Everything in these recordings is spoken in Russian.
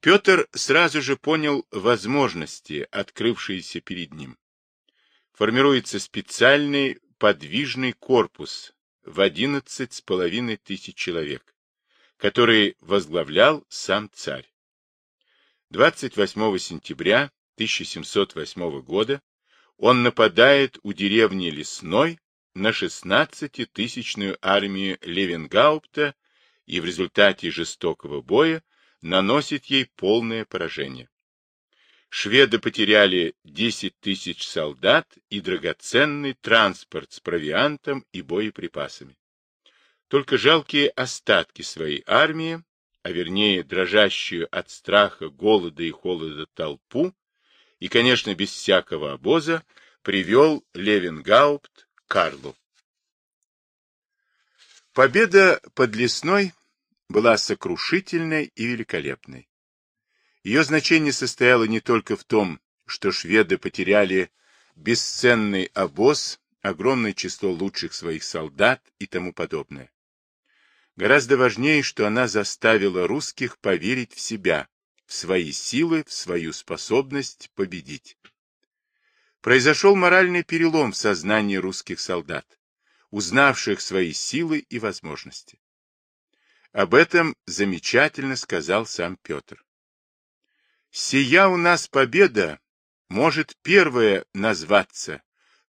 Петр сразу же понял возможности, открывшиеся перед ним. Формируется специальный подвижный корпус в одиннадцать с половиной тысяч человек, который возглавлял сам царь. 28 сентября 1708 года он нападает у деревни Лесной на 16-тысячную армию Левенгаупта и в результате жестокого боя наносит ей полное поражение. Шведы потеряли 10 тысяч солдат и драгоценный транспорт с провиантом и боеприпасами. Только жалкие остатки своей армии, а вернее дрожащую от страха, голода и холода толпу, и, конечно, без всякого обоза, привел Левенгаупт Карлу. Победа под Лесной была сокрушительной и великолепной. Ее значение состояло не только в том, что шведы потеряли бесценный обоз, огромное число лучших своих солдат и тому подобное. Гораздо важнее, что она заставила русских поверить в себя, в свои силы, в свою способность победить. Произошел моральный перелом в сознании русских солдат, узнавших свои силы и возможности. Об этом замечательно сказал сам Петр. «Сия у нас победа может первая назваться,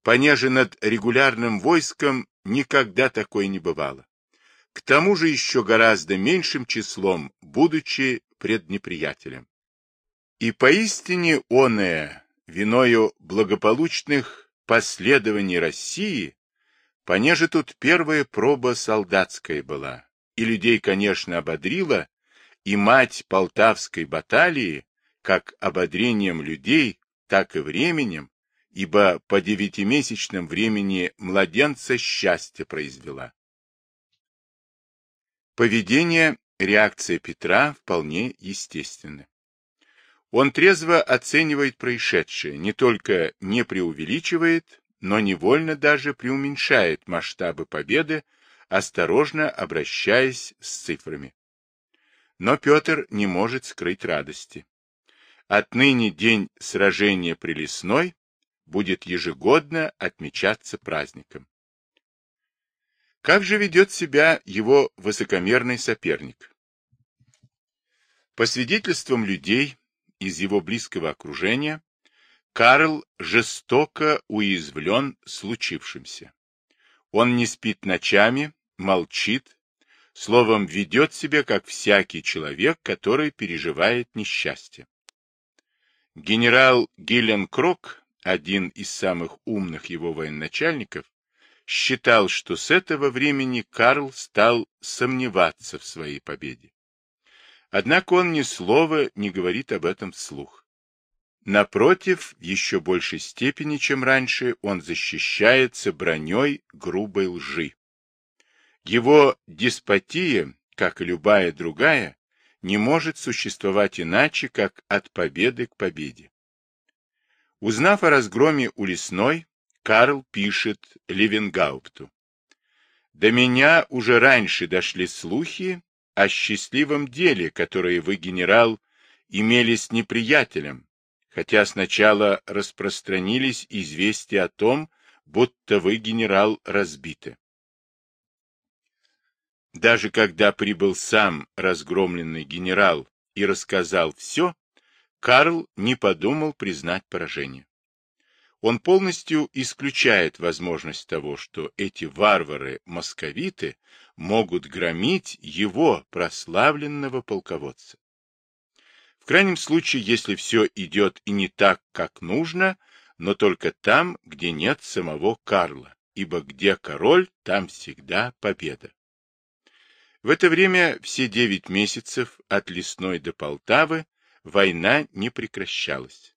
понеже над регулярным войском никогда такой не бывало к тому же еще гораздо меньшим числом, будучи пред неприятелем. И поистине оное, виною благополучных последований России, понеже тут первая проба солдатская была, и людей, конечно, ободрила, и мать полтавской баталии, как ободрением людей, так и временем, ибо по девятимесячном времени младенца счастье произвела. Поведение, реакция Петра вполне естественны. Он трезво оценивает происшедшее, не только не преувеличивает, но невольно даже преуменьшает масштабы победы, осторожно обращаясь с цифрами. Но Петр не может скрыть радости. Отныне день сражения при Лесной будет ежегодно отмечаться праздником. Как же ведет себя его высокомерный соперник? По свидетельствам людей из его близкого окружения, Карл жестоко уязвлен случившимся. Он не спит ночами, молчит, словом, ведет себя как всякий человек, который переживает несчастье. Генерал Гилленкрок, один из самых умных его военачальников, считал, что с этого времени Карл стал сомневаться в своей победе. Однако он ни слова не говорит об этом вслух. Напротив, в еще большей степени, чем раньше, он защищается броней грубой лжи. Его деспотия, как и любая другая, не может существовать иначе, как от победы к победе. Узнав о разгроме у Лесной, Карл пишет Левенгаупту. До меня уже раньше дошли слухи о счастливом деле, которое вы, генерал, имели с неприятелем, хотя сначала распространились известия о том, будто вы, генерал, разбиты. Даже когда прибыл сам разгромленный генерал и рассказал все, Карл не подумал признать поражение он полностью исключает возможность того, что эти варвары-московиты могут громить его прославленного полководца. В крайнем случае, если все идет и не так, как нужно, но только там, где нет самого Карла, ибо где король, там всегда победа. В это время все девять месяцев от Лесной до Полтавы война не прекращалась.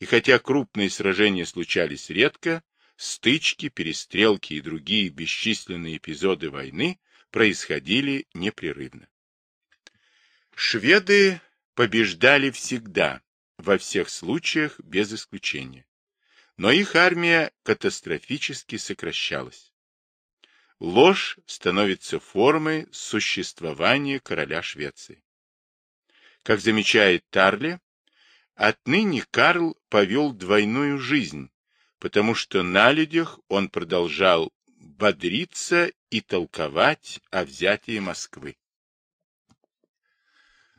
И хотя крупные сражения случались редко, стычки, перестрелки и другие бесчисленные эпизоды войны происходили непрерывно. Шведы побеждали всегда, во всех случаях без исключения. Но их армия катастрофически сокращалась. Ложь становится формой существования короля Швеции. Как замечает Тарли, отныне Карл повел двойную жизнь, потому что на людях он продолжал бодриться и толковать о взятии Москвы.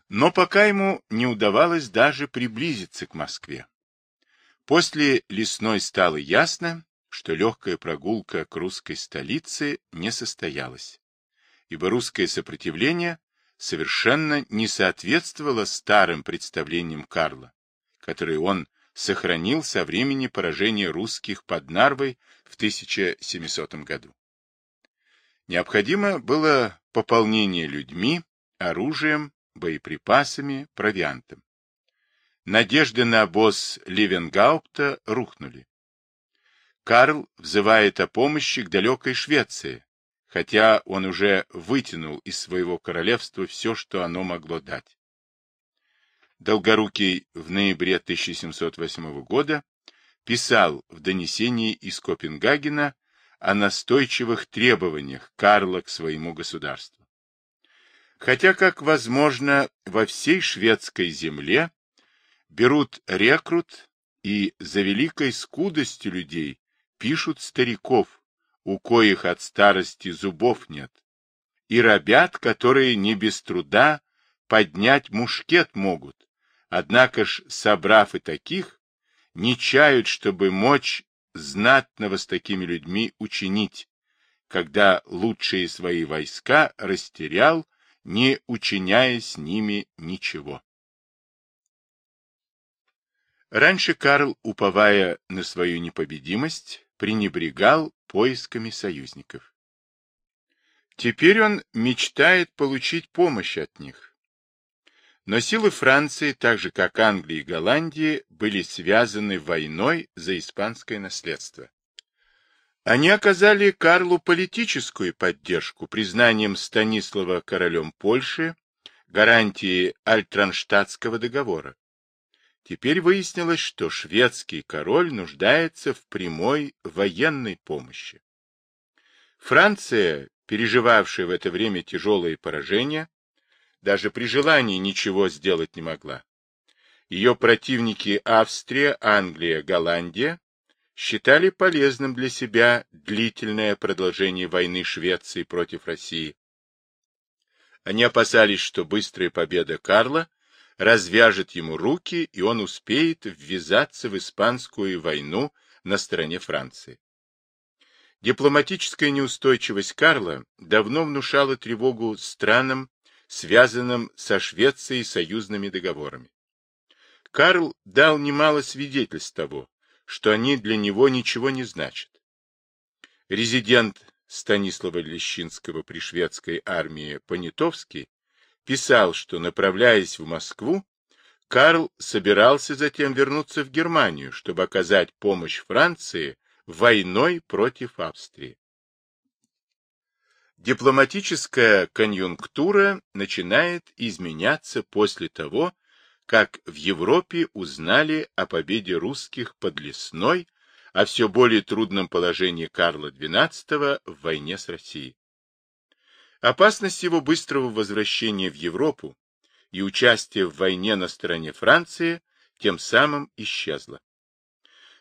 Но пока ему не удавалось даже приблизиться к Москве. После лесной стало ясно, что легкая прогулка к русской столице не состоялась, ибо русское сопротивление совершенно не соответствовало старым представлениям Карла, которые он сохранил со времени поражения русских под Нарвой в 1700 году. Необходимо было пополнение людьми, оружием, боеприпасами, провиантом. Надежды на обоз Ливенгаупта рухнули. Карл взывает о помощи к далекой Швеции, хотя он уже вытянул из своего королевства все, что оно могло дать. Долгорукий в ноябре 1708 года писал в донесении из Копенгагена о настойчивых требованиях Карла к своему государству. Хотя, как возможно, во всей шведской земле берут рекрут и за великой скудостью людей пишут стариков, у коих от старости зубов нет, и рабят, которые не без труда поднять мушкет могут, Однако ж, собрав и таких, не чают, чтобы мочь знатного с такими людьми учинить, когда лучшие свои войска растерял, не учиняя с ними ничего. Раньше Карл, уповая на свою непобедимость, пренебрегал поисками союзников. Теперь он мечтает получить помощь от них. Но силы Франции, так же как Англии и Голландии, были связаны войной за испанское наследство. Они оказали Карлу политическую поддержку признанием Станислава королем Польши, гарантии Альтранштадтского договора. Теперь выяснилось, что шведский король нуждается в прямой военной помощи. Франция, переживавшая в это время тяжелые поражения, даже при желании ничего сделать не могла. Ее противники Австрия, Англия, Голландия считали полезным для себя длительное продолжение войны Швеции против России. Они опасались, что быстрая победа Карла развяжет ему руки, и он успеет ввязаться в испанскую войну на стороне Франции. Дипломатическая неустойчивость Карла давно внушала тревогу странам, связанном со Швецией союзными договорами. Карл дал немало свидетельств того, что они для него ничего не значат. Резидент Станислава Лещинского при шведской армии Понятовский писал, что, направляясь в Москву, Карл собирался затем вернуться в Германию, чтобы оказать помощь Франции войной против Австрии. Дипломатическая конъюнктура начинает изменяться после того, как в Европе узнали о победе русских под Лесной, о все более трудном положении Карла XII в войне с Россией. Опасность его быстрого возвращения в Европу и участия в войне на стороне Франции тем самым исчезла.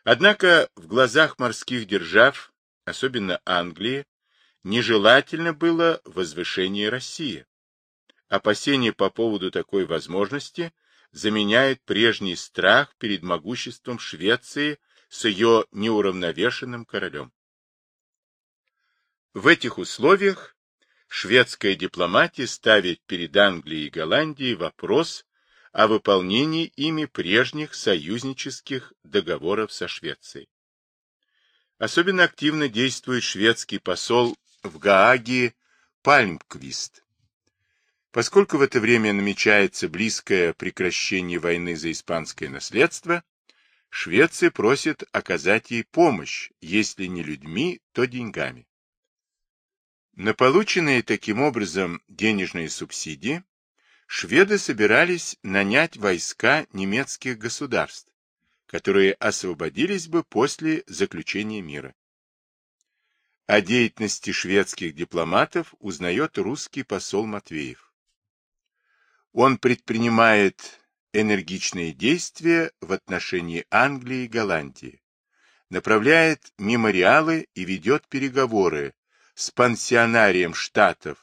Однако в глазах морских держав, особенно Англии, нежелательно было возвышение России. Опасение по поводу такой возможности заменяет прежний страх перед могуществом Швеции с ее неуравновешенным королем. В этих условиях шведская дипломатия ставит перед Англией и Голландией вопрос о выполнении ими прежних союзнических договоров со Швецией. Особенно активно действует шведский посол в Гааге Пальмквист. Поскольку в это время намечается близкое прекращение войны за испанское наследство, Швеция просит оказать ей помощь, если не людьми, то деньгами. На полученные таким образом денежные субсидии шведы собирались нанять войска немецких государств, которые освободились бы после заключения мира. О деятельности шведских дипломатов узнает русский посол Матвеев. он предпринимает энергичные действия в отношении Англии и Голландии, направляет мемориалы и ведет переговоры с пансионарием штатов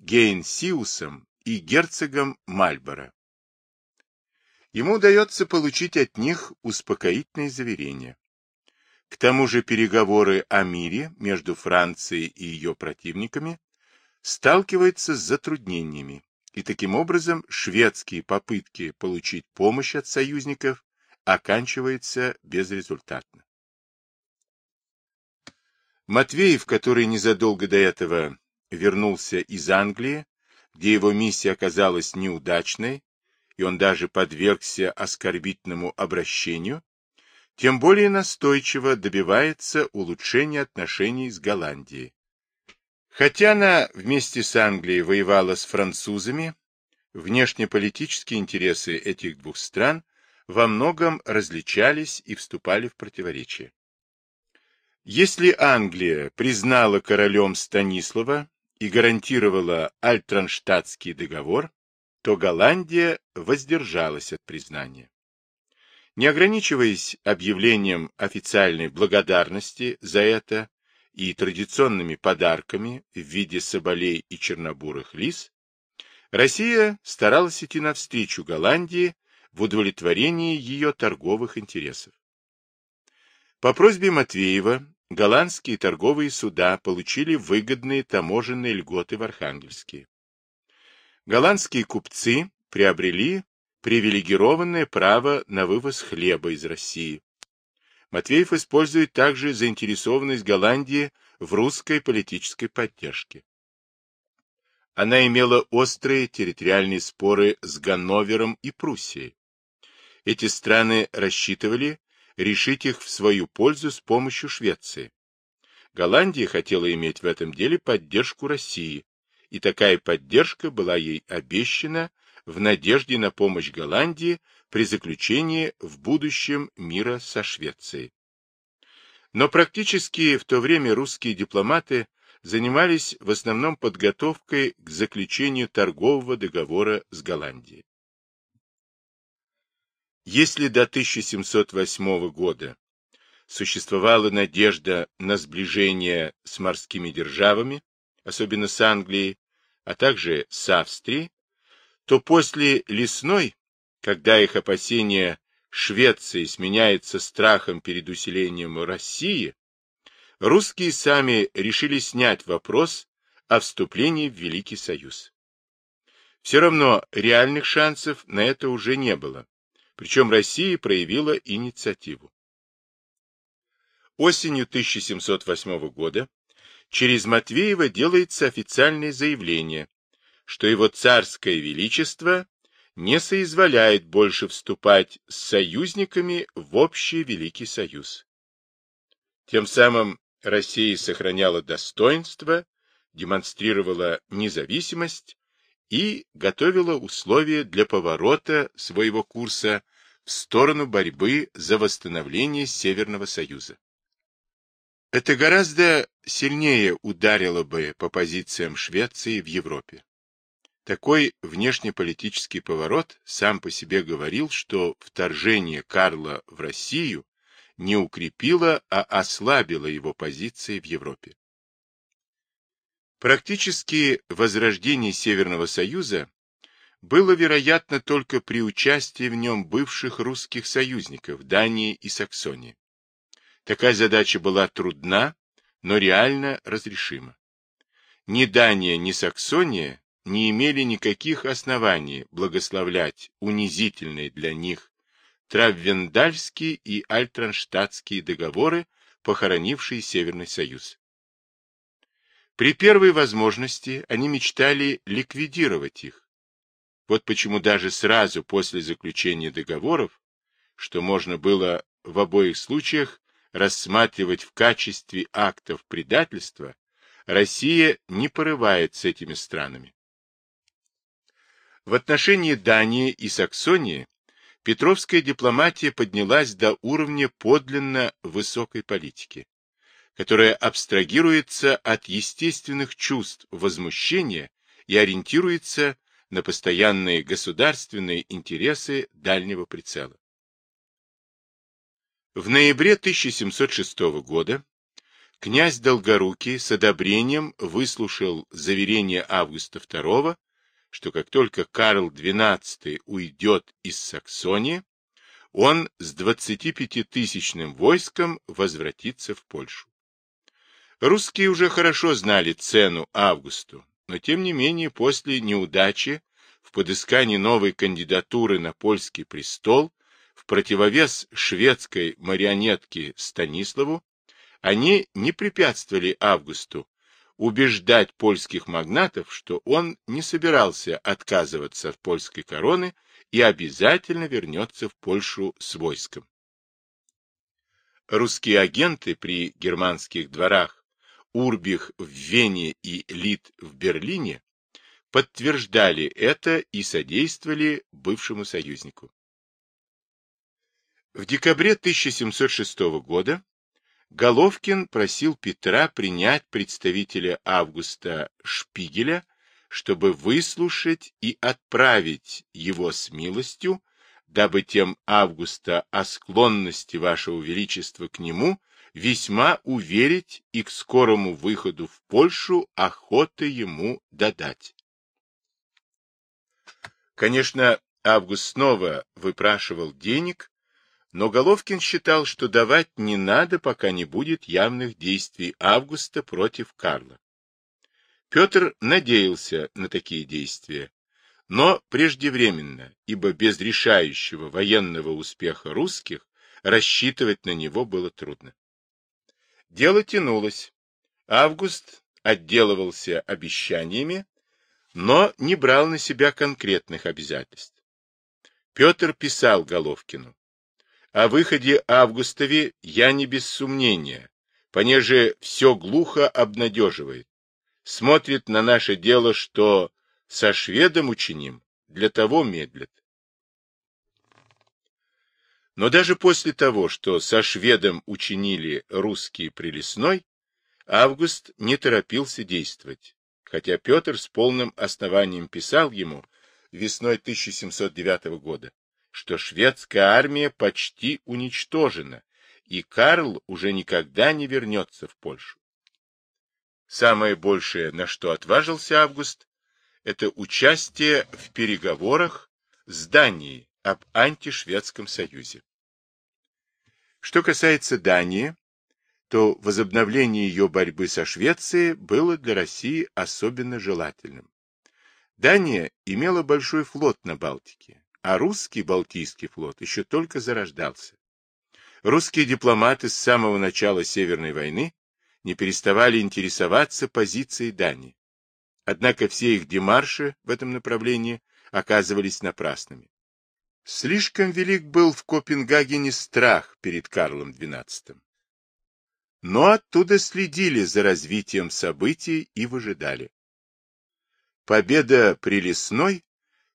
Гейнсиусом и герцогом Мальборо. Ему удается получить от них успокоительные заверения. К тому же переговоры о мире между Францией и ее противниками сталкиваются с затруднениями, и таким образом шведские попытки получить помощь от союзников оканчиваются безрезультатно. Матвеев, который незадолго до этого вернулся из Англии, где его миссия оказалась неудачной, и он даже подвергся оскорбительному обращению, тем более настойчиво добивается улучшения отношений с Голландией. Хотя она вместе с Англией воевала с французами, внешнеполитические интересы этих двух стран во многом различались и вступали в противоречие. Если Англия признала королем Станислава и гарантировала Альтранштадтский договор, то Голландия воздержалась от признания. Не ограничиваясь объявлением официальной благодарности за это и традиционными подарками в виде соболей и чернобурых лис, Россия старалась идти навстречу Голландии в удовлетворении ее торговых интересов. По просьбе Матвеева голландские торговые суда получили выгодные таможенные льготы в Архангельске. Голландские купцы приобрели привилегированное право на вывоз хлеба из России. Матвеев использует также заинтересованность Голландии в русской политической поддержке. Она имела острые территориальные споры с Ганновером и Пруссией. Эти страны рассчитывали решить их в свою пользу с помощью Швеции. Голландия хотела иметь в этом деле поддержку России, и такая поддержка была ей обещана в надежде на помощь Голландии при заключении в будущем мира со Швецией. Но практически в то время русские дипломаты занимались в основном подготовкой к заключению торгового договора с Голландией. Если до 1708 года существовала надежда на сближение с морскими державами, особенно с Англией, а также с Австрией, то после лесной, когда их опасения Швеции сменяется страхом перед усилением России, русские сами решили снять вопрос о вступлении в Великий Союз. Все равно реальных шансов на это уже не было, причем Россия проявила инициативу. Осенью 1708 года через Матвеева делается официальное заявление, что его царское величество не соизволяет больше вступать с союзниками в общий Великий Союз. Тем самым Россия сохраняла достоинство, демонстрировала независимость и готовила условия для поворота своего курса в сторону борьбы за восстановление Северного Союза. Это гораздо сильнее ударило бы по позициям Швеции в Европе. Такой внешнеполитический поворот сам по себе говорил, что вторжение Карла в Россию не укрепило, а ослабило его позиции в Европе. Практически возрождение Северного Союза было вероятно только при участии в нем бывших русских союзников Дании и Саксонии. Такая задача была трудна, но реально разрешима. Ни Дания, ни Саксония не имели никаких оснований благословлять унизительные для них Траввендальские и Альтранштадтские договоры, похоронившие Северный Союз. При первой возможности они мечтали ликвидировать их. Вот почему даже сразу после заключения договоров, что можно было в обоих случаях рассматривать в качестве актов предательства, Россия не порывает с этими странами. В отношении Дании и Саксонии Петровская дипломатия поднялась до уровня подлинно высокой политики, которая абстрагируется от естественных чувств возмущения и ориентируется на постоянные государственные интересы дальнего прицела. В ноябре 1706 года князь Долгорукий с одобрением выслушал заверение Августа II, что как только Карл XII уйдет из Саксонии, он с 25-тысячным войском возвратится в Польшу. Русские уже хорошо знали цену Августу, но тем не менее после неудачи в подыскании новой кандидатуры на польский престол в противовес шведской марионетке Станиславу, они не препятствовали Августу убеждать польских магнатов, что он не собирался отказываться от польской короны и обязательно вернется в Польшу с войском. Русские агенты при германских дворах Урбих в Вене и Лид в Берлине подтверждали это и содействовали бывшему союзнику. В декабре 1706 года Головкин просил Петра принять представителя Августа Шпигеля, чтобы выслушать и отправить его с милостью, дабы тем Августа о склонности вашего величества к нему весьма уверить и к скорому выходу в Польшу охоты ему додать. Конечно, Август снова выпрашивал денег, но Головкин считал, что давать не надо, пока не будет явных действий Августа против Карла. Петр надеялся на такие действия, но преждевременно, ибо без решающего военного успеха русских рассчитывать на него было трудно. Дело тянулось. Август отделывался обещаниями, но не брал на себя конкретных обязательств. Петр писал Головкину. О выходе Августове я не без сомнения, понеже все глухо обнадеживает. Смотрит на наше дело, что со шведом учиним, для того медлит. Но даже после того, что со шведом учинили русские прилесной, Август не торопился действовать, хотя Петр с полным основанием писал ему весной 1709 года, что шведская армия почти уничтожена, и Карл уже никогда не вернется в Польшу. Самое большее, на что отважился Август, это участие в переговорах с Данией об антишведском союзе. Что касается Дании, то возобновление ее борьбы со Швецией было для России особенно желательным. Дания имела большой флот на Балтике, а русский Балтийский флот еще только зарождался. Русские дипломаты с самого начала Северной войны не переставали интересоваться позицией Дании. Однако все их демарши в этом направлении оказывались напрасными. Слишком велик был в Копенгагене страх перед Карлом XII. Но оттуда следили за развитием событий и выжидали. Победа при Лесной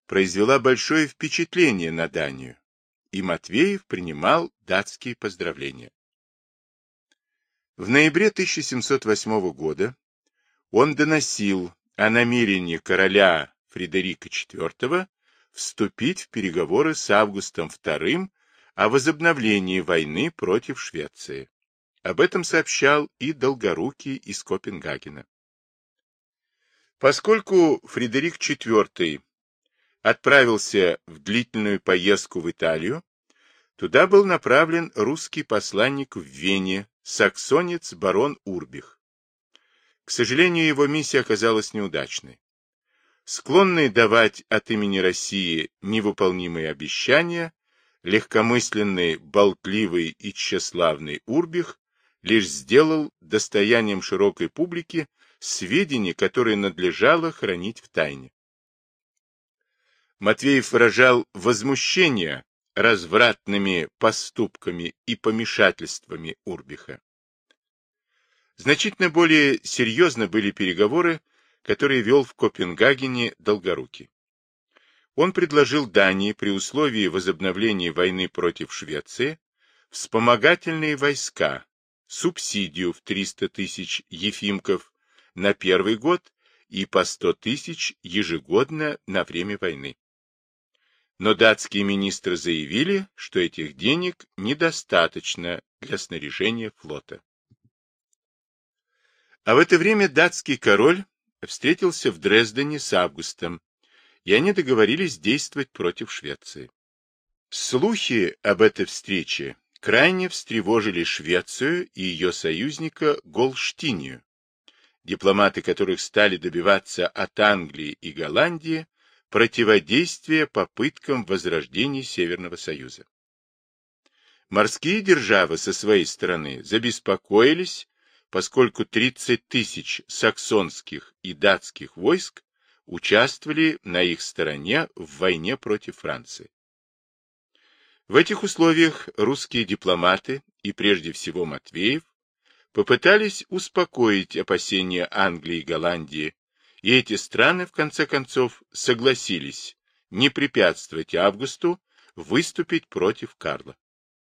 произвела большое впечатление на Данию, и Матвеев принимал датские поздравления. В ноябре 1708 года он доносил о намерении короля Фредерика IV вступить в переговоры с Августом II о возобновлении войны против Швеции. Об этом сообщал и Долгорукий из Копенгагена. Поскольку Фредерик IV отправился в длительную поездку в Италию, туда был направлен русский посланник в Вене, саксонец барон Урбих. К сожалению, его миссия оказалась неудачной. Склонный давать от имени России невыполнимые обещания, легкомысленный, болтливый и тщеславный Урбих лишь сделал достоянием широкой публики сведения, которые надлежало хранить в тайне. Матвеев выражал возмущение развратными поступками и помешательствами Урбиха. Значительно более серьезно были переговоры, которые вел в Копенгагене Долгорукий. Он предложил Дании при условии возобновления войны против Швеции вспомогательные войска, субсидию в 300 тысяч ефимков на первый год и по 100 тысяч ежегодно на время войны. Но датские министры заявили, что этих денег недостаточно для снаряжения флота. А в это время датский король встретился в Дрездене с Августом, и они договорились действовать против Швеции. Слухи об этой встрече крайне встревожили Швецию и ее союзника Голштинию, дипломаты которых стали добиваться от Англии и Голландии противодействия попыткам возрождения Северного Союза. Морские державы со своей стороны забеспокоились, поскольку 30 тысяч саксонских и датских войск участвовали на их стороне в войне против Франции. В этих условиях русские дипломаты, и прежде всего Матвеев, попытались успокоить опасения Англии и Голландии, и эти страны, в конце концов, согласились не препятствовать Августу выступить против Карла.